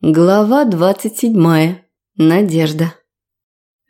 Глава двадцать седьмая. Надежда.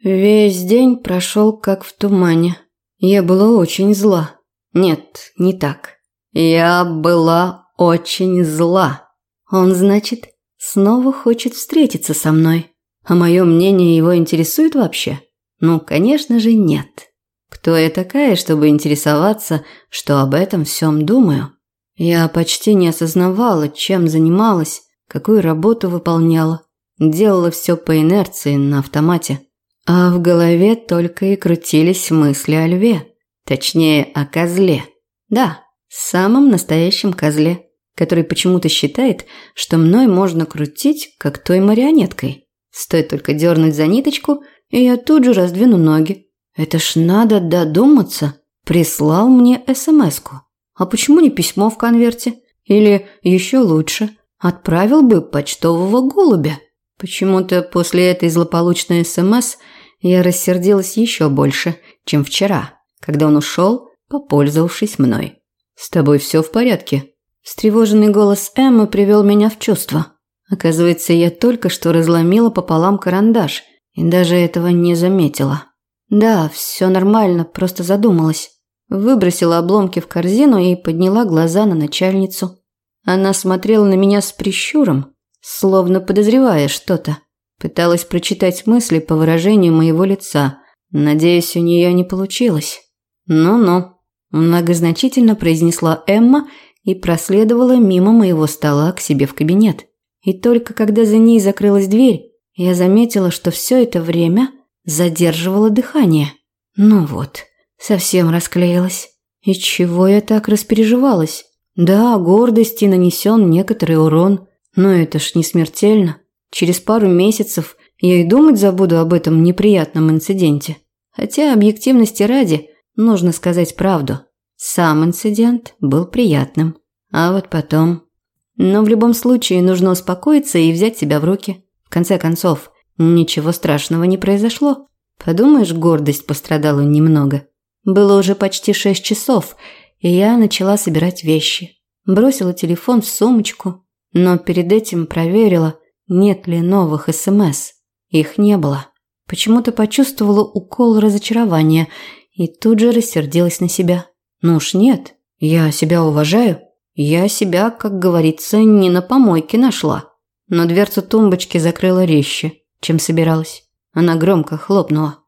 Весь день прошел как в тумане. Я была очень зла. Нет, не так. Я была очень зла. Он, значит, снова хочет встретиться со мной. А мое мнение его интересует вообще? Ну, конечно же, нет. Кто я такая, чтобы интересоваться, что об этом всем думаю? Я почти не осознавала, чем занималась, какую работу выполняла. Делала все по инерции, на автомате. А в голове только и крутились мысли о льве. Точнее, о козле. Да, самом настоящем козле, который почему-то считает, что мной можно крутить, как той марионеткой. Стоит только дернуть за ниточку, и я тут же раздвину ноги. Это ж надо додуматься. Прислал мне СМС-ку. А почему не письмо в конверте? Или еще лучше, Отправил бы почтового голубя. Почему-то после этой злополучной СМС я рассердилась еще больше, чем вчера, когда он ушел, попользовавшись мной. «С тобой все в порядке?» Встревоженный голос Эммы привел меня в чувство. Оказывается, я только что разломила пополам карандаш и даже этого не заметила. Да, все нормально, просто задумалась. Выбросила обломки в корзину и подняла глаза на начальницу. Она смотрела на меня с прищуром, словно подозревая что-то. Пыталась прочитать мысли по выражению моего лица. Надеюсь, у нее не получилось. «Ну-ну», – многозначительно произнесла Эмма и проследовала мимо моего стола к себе в кабинет. И только когда за ней закрылась дверь, я заметила, что все это время задерживала дыхание. Ну вот, совсем расклеилась. И чего я так распереживалась? Да, гордости нанесен некоторый урон, но это ж не смертельно. Через пару месяцев я и думать забуду об этом неприятном инциденте. Хотя объективности ради нужно сказать правду. Сам инцидент был приятным. А вот потом... Но в любом случае нужно успокоиться и взять себя в руки. В конце концов, ничего страшного не произошло. Подумаешь, гордость пострадала немного. Было уже почти шесть часов, и я начала собирать вещи. Бросила телефон в сумочку, но перед этим проверила, нет ли новых СМС. Их не было. Почему-то почувствовала укол разочарования и тут же рассердилась на себя. Ну уж нет, я себя уважаю. Я себя, как говорится, не на помойке нашла. Но дверцу тумбочки закрыла резче, чем собиралась. Она громко хлопнула.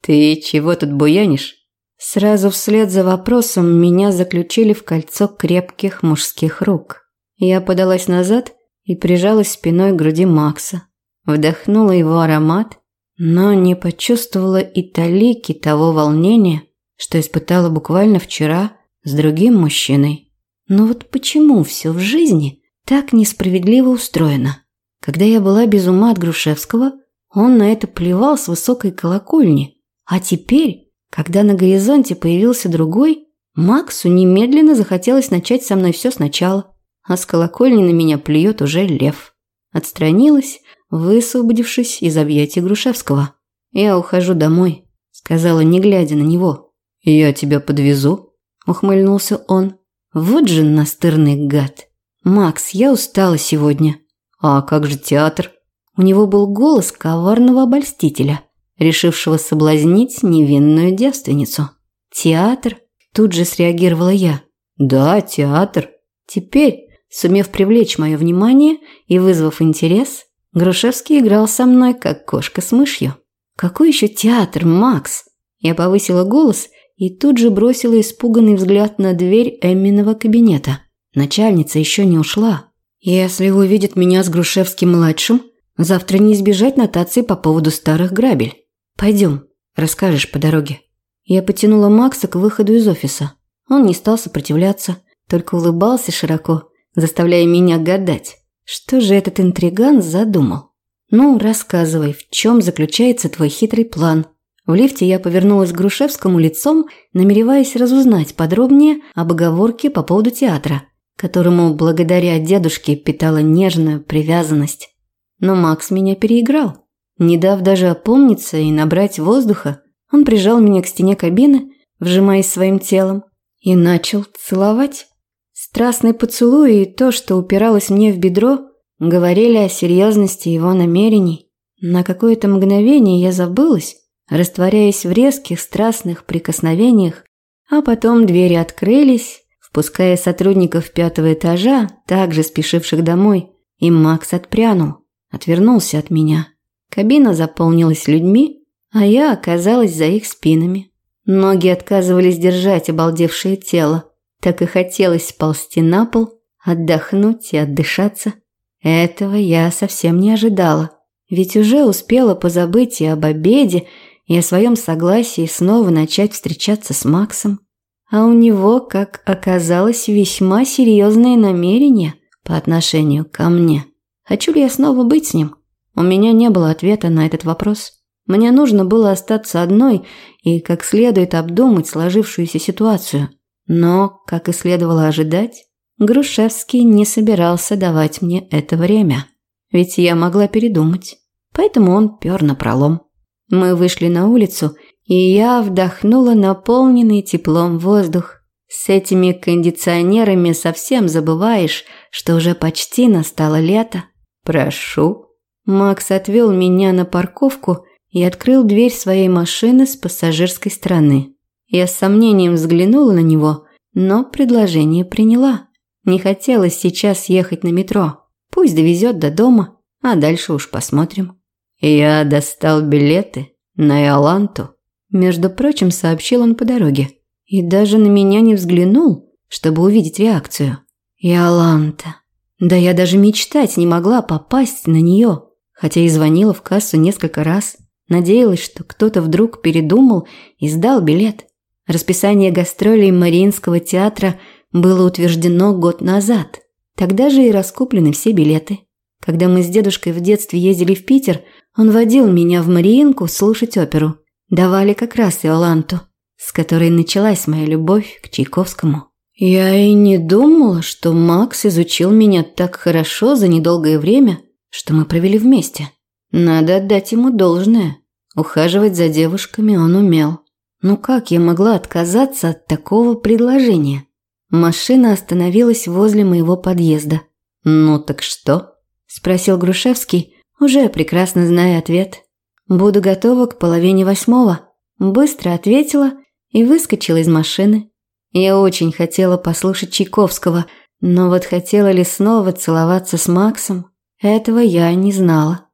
«Ты чего тут буянишь?» Сразу вслед за вопросом меня заключили в кольцо крепких мужских рук. Я подалась назад и прижалась спиной к груди Макса. Вдохнула его аромат, но не почувствовала и талики того волнения, что испытала буквально вчера с другим мужчиной. Но вот почему все в жизни так несправедливо устроено? Когда я была без ума от Грушевского, он на это плевал с высокой колокольни, а теперь когда на горизонте появился другой, Максу немедленно захотелось начать со мной все сначала, а с колокольни на меня плюет уже лев. Отстранилась, высвободившись из объятий Грушевского. «Я ухожу домой», – сказала, не глядя на него. «Я тебя подвезу», – ухмыльнулся он. «Вот же настырный гад. Макс, я устала сегодня». «А как же театр?» У него был голос коварного обольстителя – решившего соблазнить невинную девственницу. «Театр?» – тут же среагировала я. «Да, театр». Теперь, сумев привлечь мое внимание и вызвав интерес, Грушевский играл со мной, как кошка с мышью. «Какой еще театр, Макс?» Я повысила голос и тут же бросила испуганный взгляд на дверь Эмминого кабинета. Начальница еще не ушла. Если увидит меня с Грушевским-младшим, завтра не избежать нотации по поводу старых грабель. Пойдем, расскажешь по дороге. Я потянула Макса к выходу из офиса. Он не стал сопротивляться, только улыбался широко, заставляя меня гадать, что же этот интриган задумал. Ну, рассказывай, в чем заключается твой хитрый план? В лифте я повернулась к Грушевскому лицом, намереваясь разузнать подробнее об оговорке по поводу театра, которому благодаря дедушке питала нежную привязанность. Но Макс меня переиграл. Не дав даже опомниться и набрать воздуха, он прижал меня к стене кабины, вжимаясь своим телом, и начал целовать. Страстный поцелуй и то, что упиралось мне в бедро, говорили о серьезности его намерений. На какое-то мгновение я забылась, растворяясь в резких страстных прикосновениях, а потом двери открылись, впуская сотрудников пятого этажа, также спешивших домой, и Макс отпрянул, отвернулся от меня. Кабина заполнилась людьми, а я оказалась за их спинами. Ноги отказывались держать обалдевшее тело. Так и хотелось сползти на пол, отдохнуть и отдышаться. Этого я совсем не ожидала. Ведь уже успела позабыть и об обеде, и о своем согласии снова начать встречаться с Максом. А у него, как оказалось, весьма серьезные намерения по отношению ко мне. Хочу ли я снова быть с ним? У меня не было ответа на этот вопрос. Мне нужно было остаться одной и как следует обдумать сложившуюся ситуацию. Но, как и следовало ожидать, Грушевский не собирался давать мне это время. Ведь я могла передумать. Поэтому он пёр на пролом. Мы вышли на улицу, и я вдохнула наполненный теплом воздух. С этими кондиционерами совсем забываешь, что уже почти настало лето. Прошу. Макс отвел меня на парковку и открыл дверь своей машины с пассажирской стороны. Я с сомнением взглянула на него, но предложение приняла. Не хотелось сейчас ехать на метро. Пусть довезет до дома, а дальше уж посмотрим. Я достал билеты на Иоланту. Между прочим, сообщил он по дороге. И даже на меня не взглянул, чтобы увидеть реакцию. Иоланта. Да я даже мечтать не могла попасть на нее, хотя и звонила в кассу несколько раз. Надеялась, что кто-то вдруг передумал и сдал билет. Расписание гастролей Мариинского театра было утверждено год назад. Тогда же и раскуплены все билеты. Когда мы с дедушкой в детстве ездили в Питер, он водил меня в Мариинку слушать оперу. Давали как раз Иоланту, с которой началась моя любовь к Чайковскому. Я и не думала, что Макс изучил меня так хорошо за недолгое время, что мы провели вместе. Надо отдать ему должное. Ухаживать за девушками он умел. Ну как я могла отказаться от такого предложения? Машина остановилась возле моего подъезда. «Ну так что?» – спросил Грушевский, уже прекрасно зная ответ. «Буду готова к половине восьмого», – быстро ответила и выскочила из машины. Я очень хотела послушать Чайковского, но вот хотела ли снова целоваться с Максом, этого я не знала.